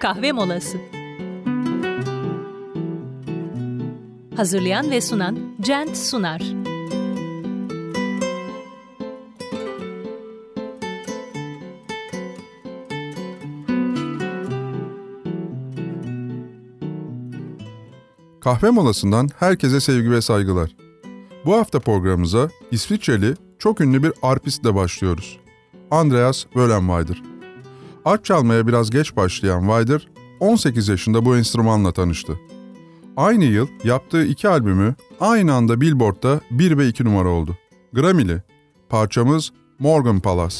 kahve molası. Hazırlayan ve sunan Cent Sunar. Kahve molasından herkese sevgi ve saygılar. Bu hafta programımıza İsviçreli çok ünlü bir arpistle başlıyoruz. Andreas Wöhlenweider. Arp çalmaya biraz geç başlayan Weider, 18 yaşında bu enstrümanla tanıştı. Aynı yıl yaptığı iki albümü aynı anda Billboard'da 1 ve 2 numara oldu. Grammy'li. Parçamız Morgan Palace.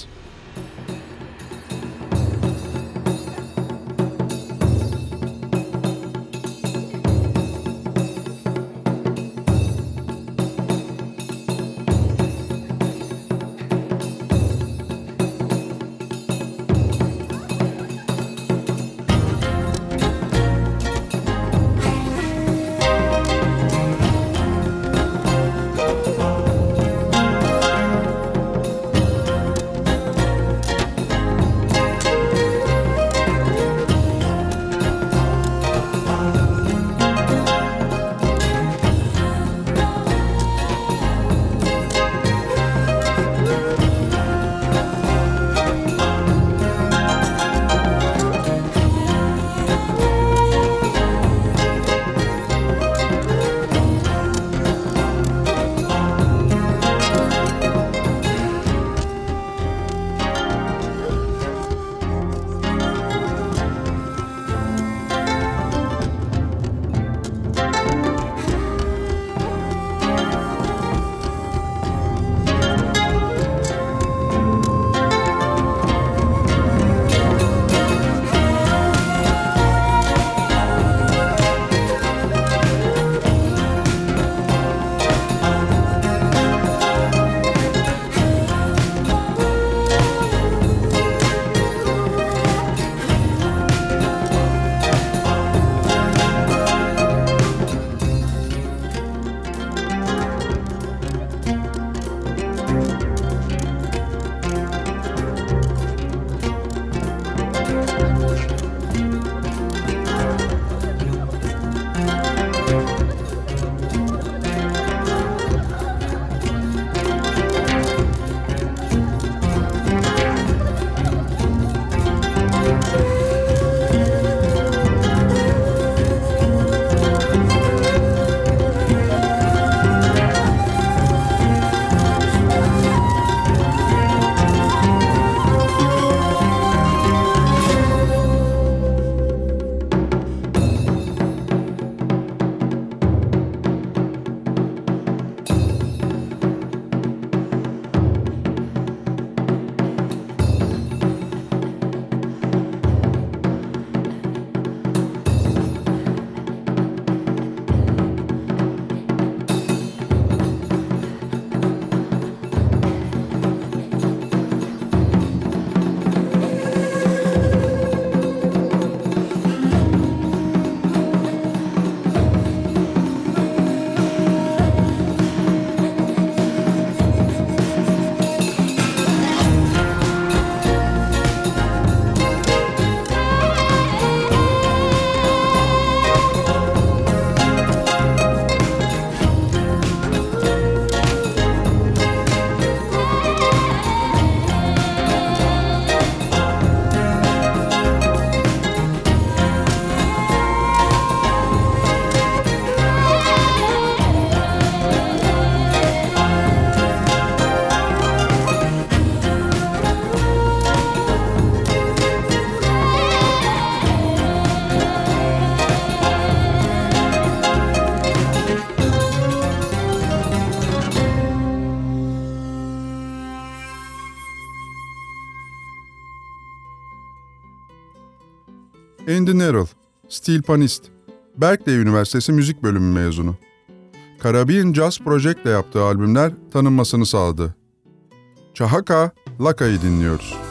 Andy Nerl, stilpanist, Berkeley Üniversitesi Müzik Bölümü mezunu. Caribbean Jazz Project ile yaptığı albümler tanınmasını sağladı. Çahaka, Laka'yı dinliyoruz.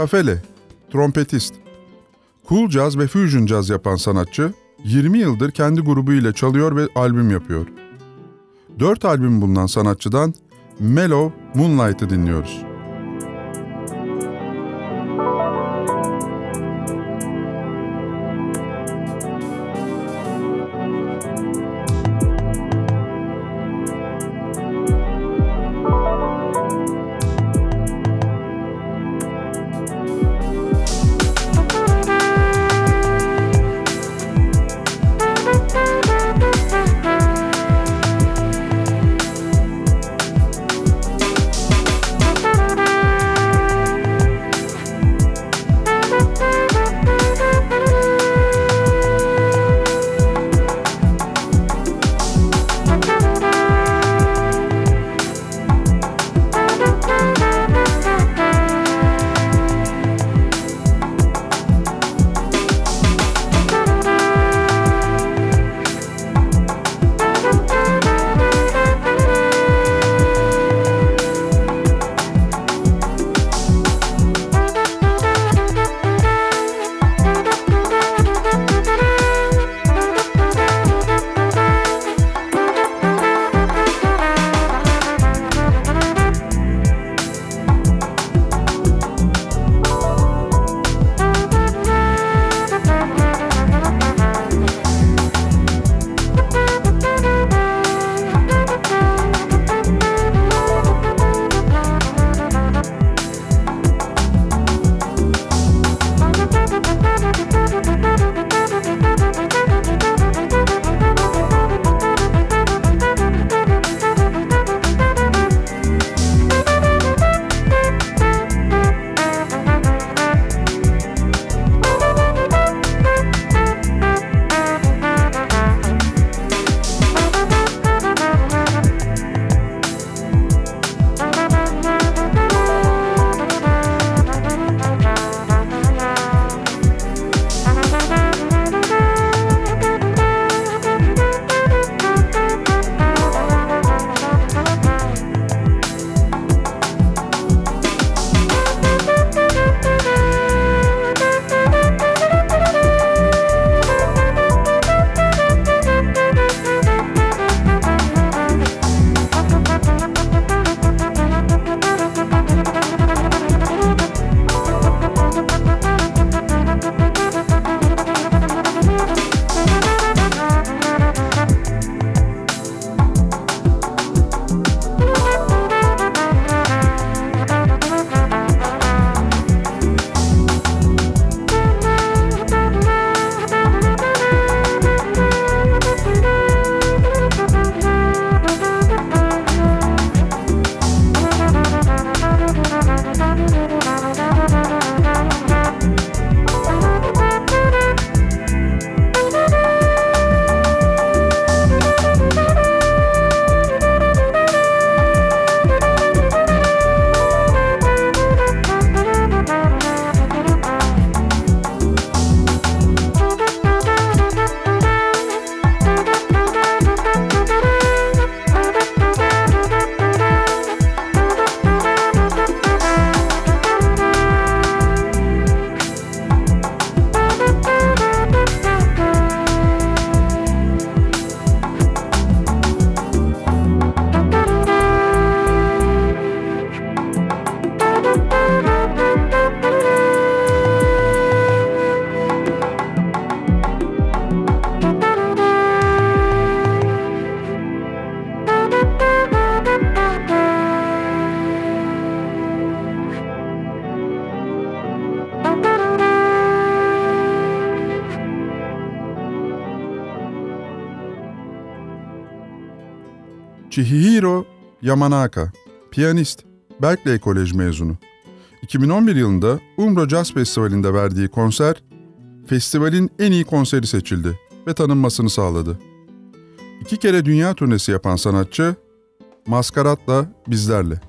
Kafele, trompetist. Cool jazz ve fusion jazz yapan sanatçı, 20 yıldır kendi grubu ile çalıyor ve albüm yapıyor. 4 albüm bulunan sanatçıdan Mellow Moonlight'ı dinliyoruz. Yamanaka, piyanist, Berkeley Kolej mezunu. 2011 yılında Umbro Jazz Festivali'nde verdiği konser, festivalin en iyi konseri seçildi ve tanınmasını sağladı. İki kere dünya turnesi yapan sanatçı, Maskarat'la bizlerle.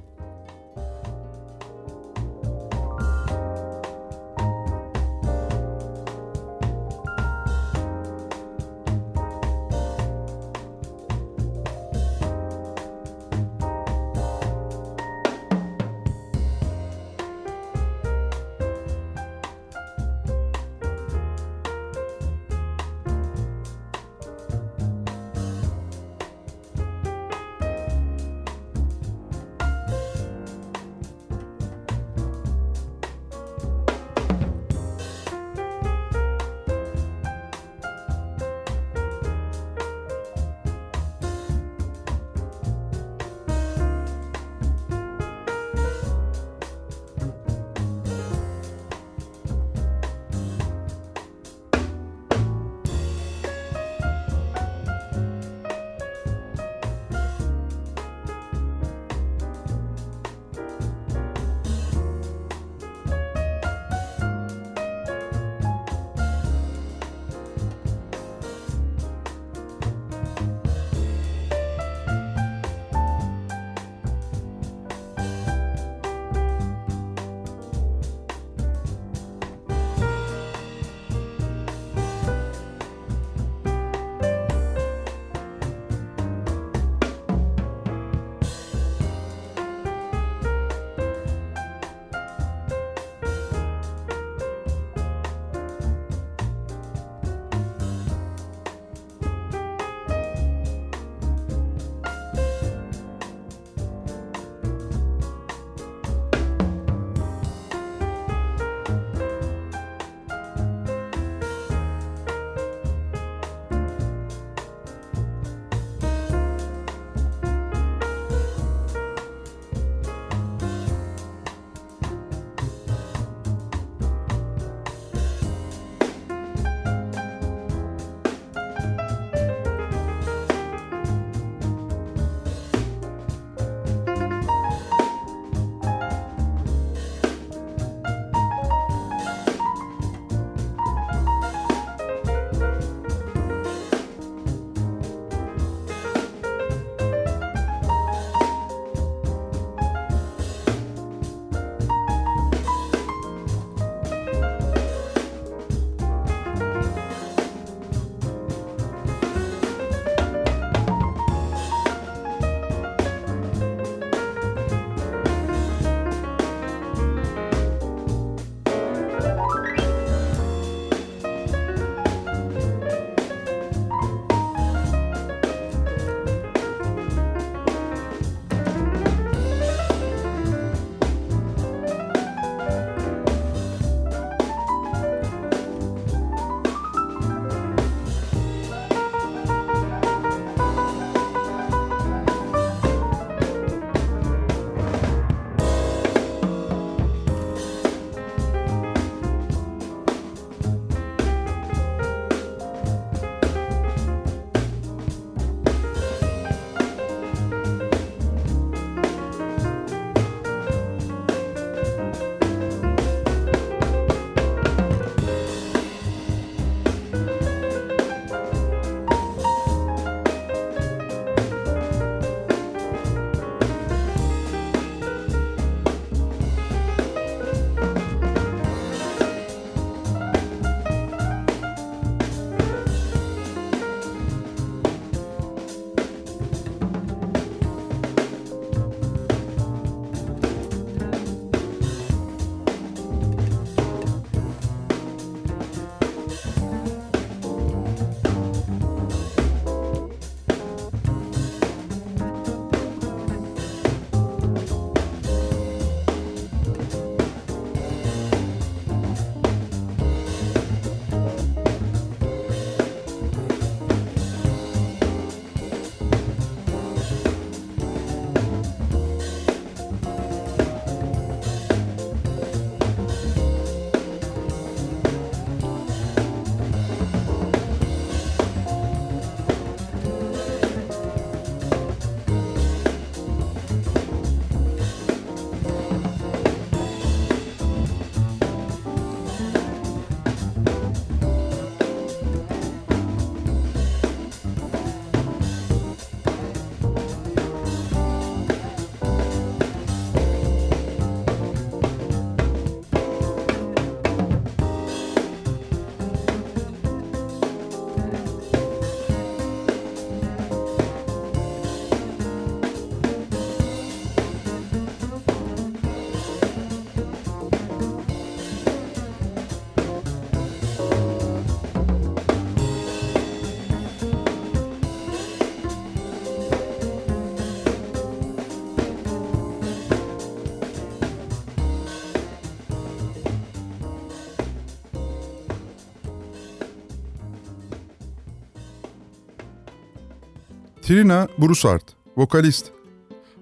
Trina Broussard, vokalist.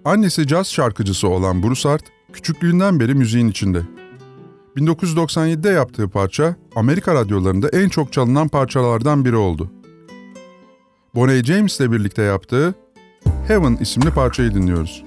Annesi caz şarkıcısı olan Broussard, küçüklüğünden beri müziğin içinde. 1997'de yaptığı parça, Amerika radyolarında en çok çalınan parçalardan biri oldu. Bonnie James ile birlikte yaptığı Heaven isimli parçayı dinliyoruz.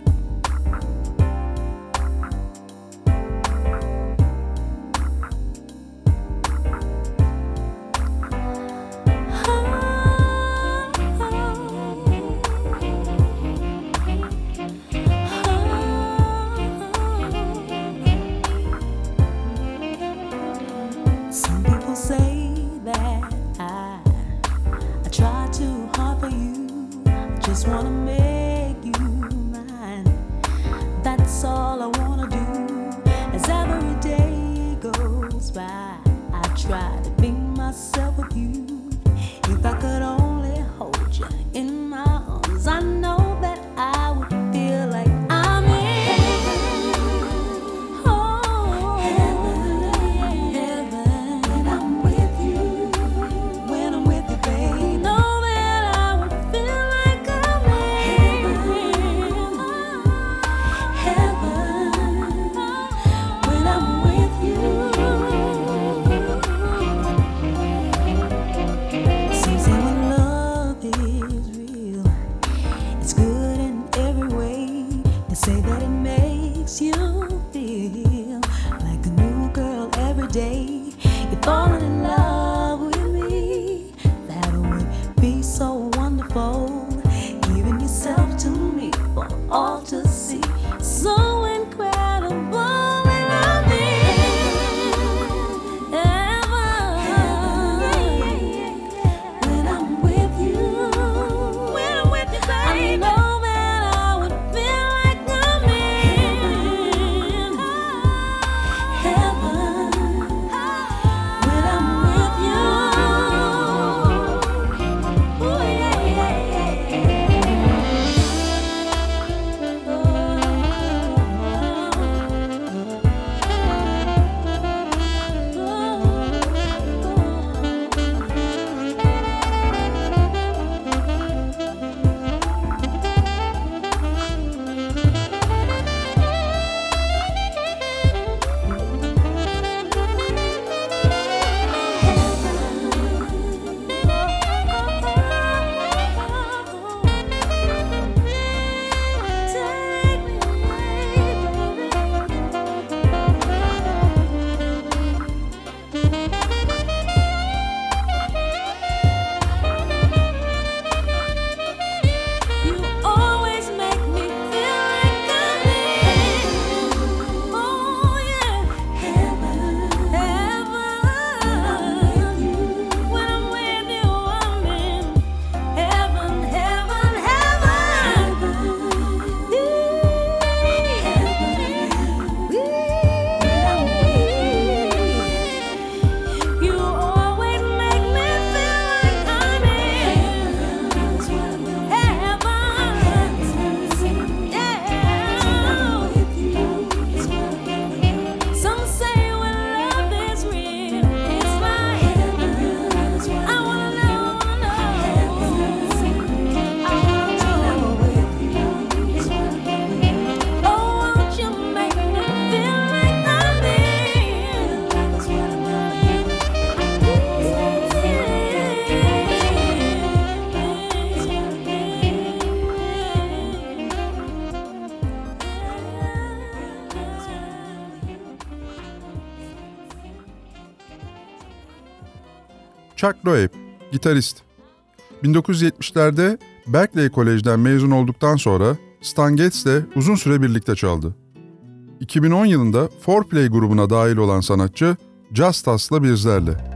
Chuck Loeb, gitarist. 1970'lerde Berkeley Kolej'den mezun olduktan sonra Stan Getz'le uzun süre birlikte çaldı. 2010 yılında Fourplay grubuna dahil olan sanatçı Justas'la bizlerle.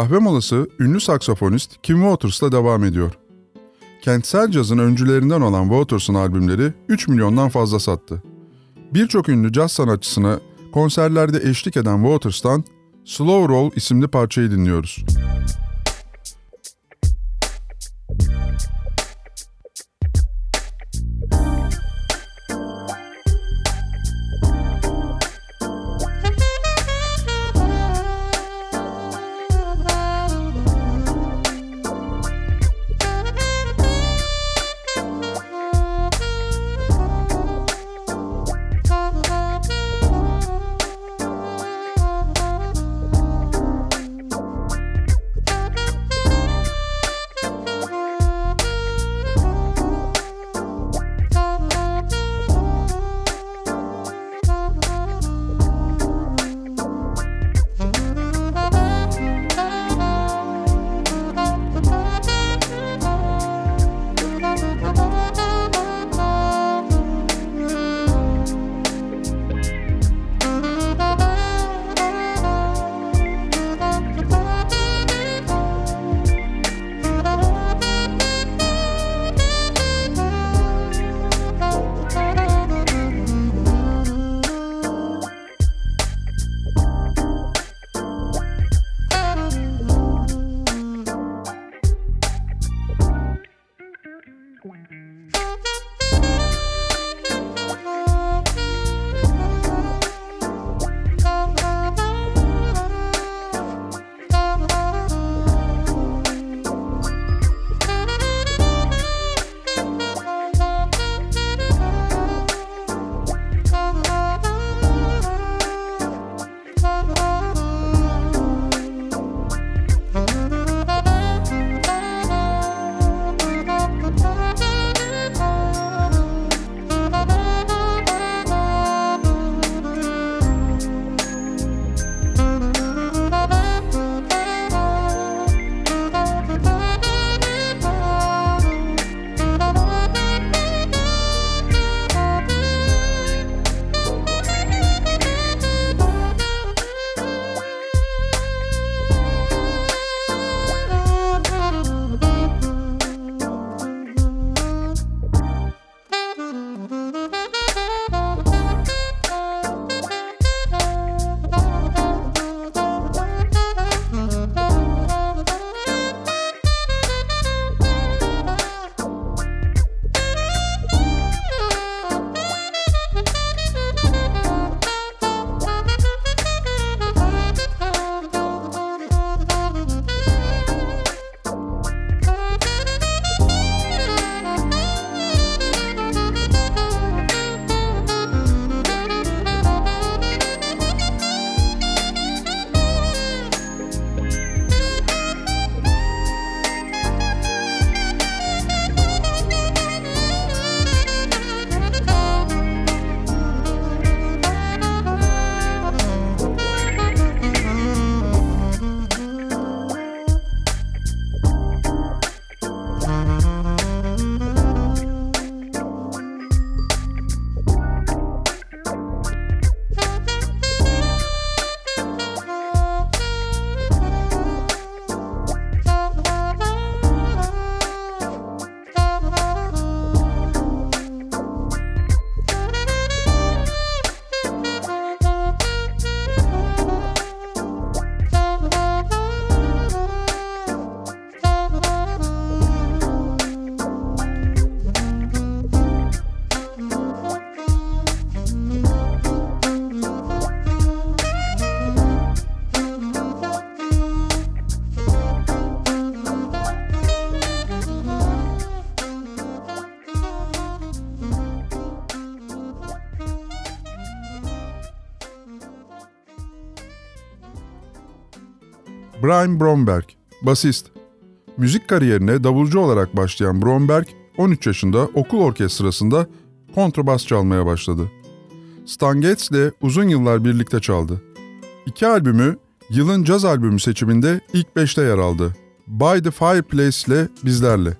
Kahve molası ünlü saksafonist Kim Waters'la devam ediyor. Kentsel cazın öncülerinden olan Waters'ın albümleri 3 milyondan fazla sattı. Birçok ünlü caz sanatçısına konserlerde eşlik eden Waters'tan Slow Roll isimli parçayı dinliyoruz. Brian Bromberg, basist. Müzik kariyerine davulcu olarak başlayan Bromberg, 13 yaşında okul orkestrasında kontrabas çalmaya başladı. Stan Getz ile uzun yıllar birlikte çaldı. İki albümü yılın caz albümü seçiminde ilk 5'te yer aldı. By the Fireplace ile bizlerle.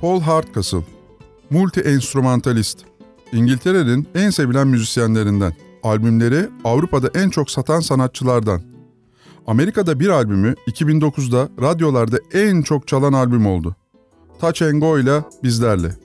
Paul Hardcastle, multi-enstrümantalist, İngiltere'nin en sevilen müzisyenlerinden, albümleri Avrupa'da en çok satan sanatçılardan. Amerika'da bir albümü 2009'da radyolarda en çok çalan albüm oldu. Touch and Go ile bizlerle.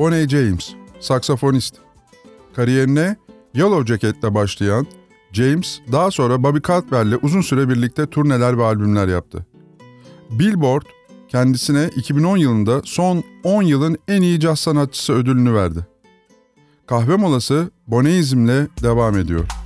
Bonnie James, saksafonist. Kariyerine Yellow Jacket'le başlayan James, daha sonra Bobby Caldwell'le uzun süre birlikte turneler ve albümler yaptı. Billboard, kendisine 2010 yılında son 10 yılın en iyi caz sanatçısı ödülünü verdi. Kahve molası Boneizm'le devam ediyor.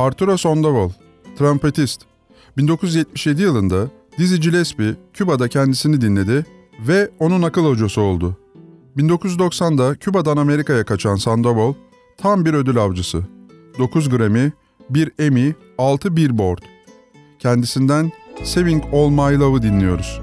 Arturo Sandoval, trompetist. 1977 yılında Dizzy Gillespie Küba'da kendisini dinledi ve onun akıl hocası oldu. 1990'da Küba'dan Amerika'ya kaçan Sandoval tam bir ödül avcısı. 9 Grammy, 1 Emmy, 6 Billboard. Kendisinden Saving All My Love'ı dinliyoruz.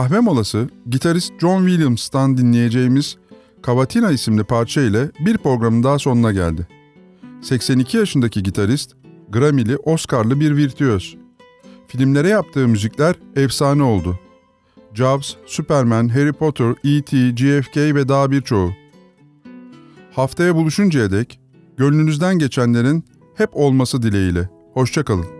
Kahve molası gitarist John Williams'tan dinleyeceğimiz Cavatina isimli parça ile bir programın daha sonuna geldi. 82 yaşındaki gitarist, Grammy'li, Oscar'lı bir virtüöz. Filmlere yaptığı müzikler efsane oldu. Jobs, Superman, Harry Potter, E.T., GFK ve daha birçoğu. Haftaya buluşuncaya dek gönlünüzden geçenlerin hep olması dileğiyle. Hoşçakalın.